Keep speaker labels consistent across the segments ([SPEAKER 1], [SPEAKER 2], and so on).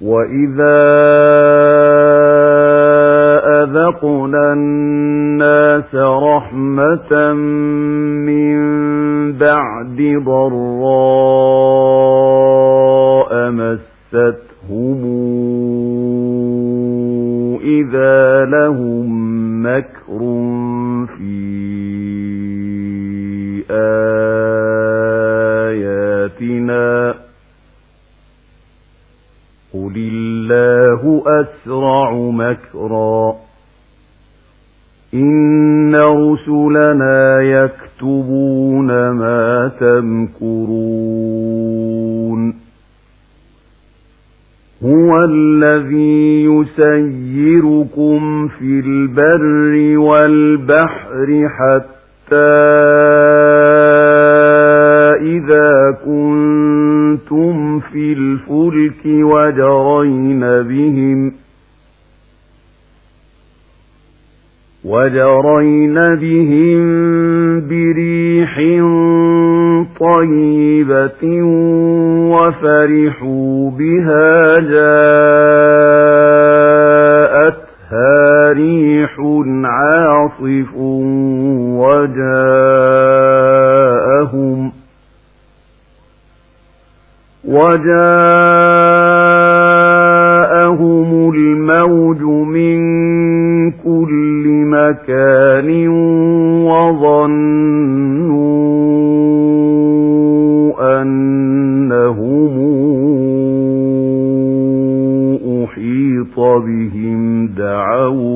[SPEAKER 1] وَإِذَا أَذَقْنَا النَّاسَ رَحْمَةً مِّن بَعْدِ ضَرَّاءَ مَسَّتْهُمْ إِذَا لَهُم أسرع مكرا. إن رسلنا يكتبون ما تمكرون. هو الذي يسيركم في البر والبحر حتى إذا كنتم في الفلك وجرين بهم وجرين بهم بريح طيبة وفرحوا بها جاءتها ريح عاصف وجاءهم وجاءهم الموج من كل مكان وظنوا أنهم أحيط بهم دعوا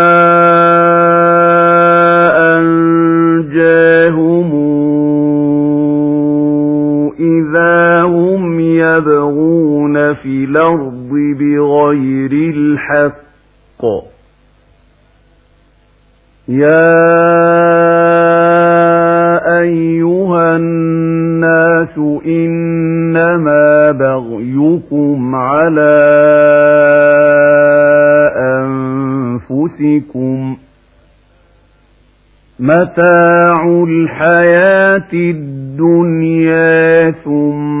[SPEAKER 1] يبغون في الأرض بغير الحق. يا أيها الناس إنما بغيكم على أنفسكم. متاع الحياة الدنيا ثم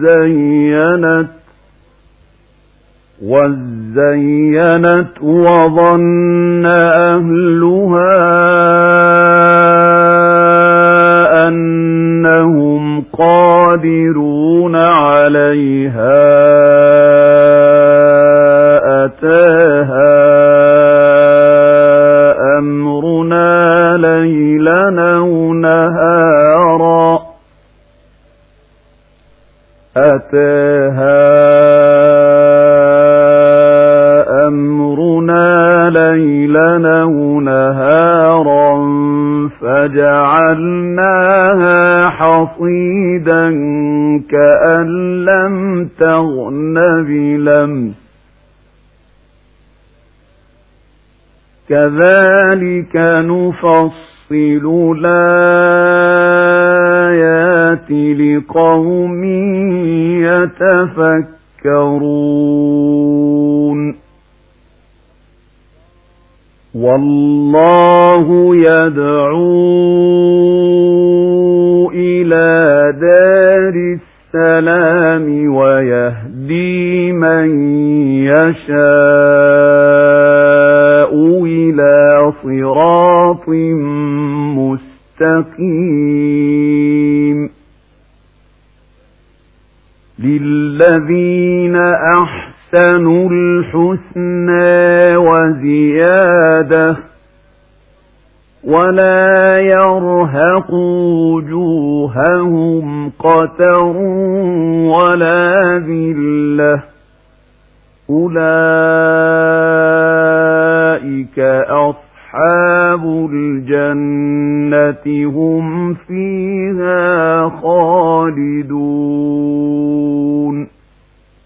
[SPEAKER 1] وزينت وزينت وظن أهلها أنهم قادرون عليها فجعلناها حصيدا كأن لم تغن بلمس كذلك نفصل الآيات لقوم يتفكرون. والله يدعو من يشاء إلى صراط مستقيم. للذين أحسنوا الحسنى وزيادة ولا يرهق وجوههم قتر ولا ذلة. أولئك أصحاب الجنة هم فيها خالدون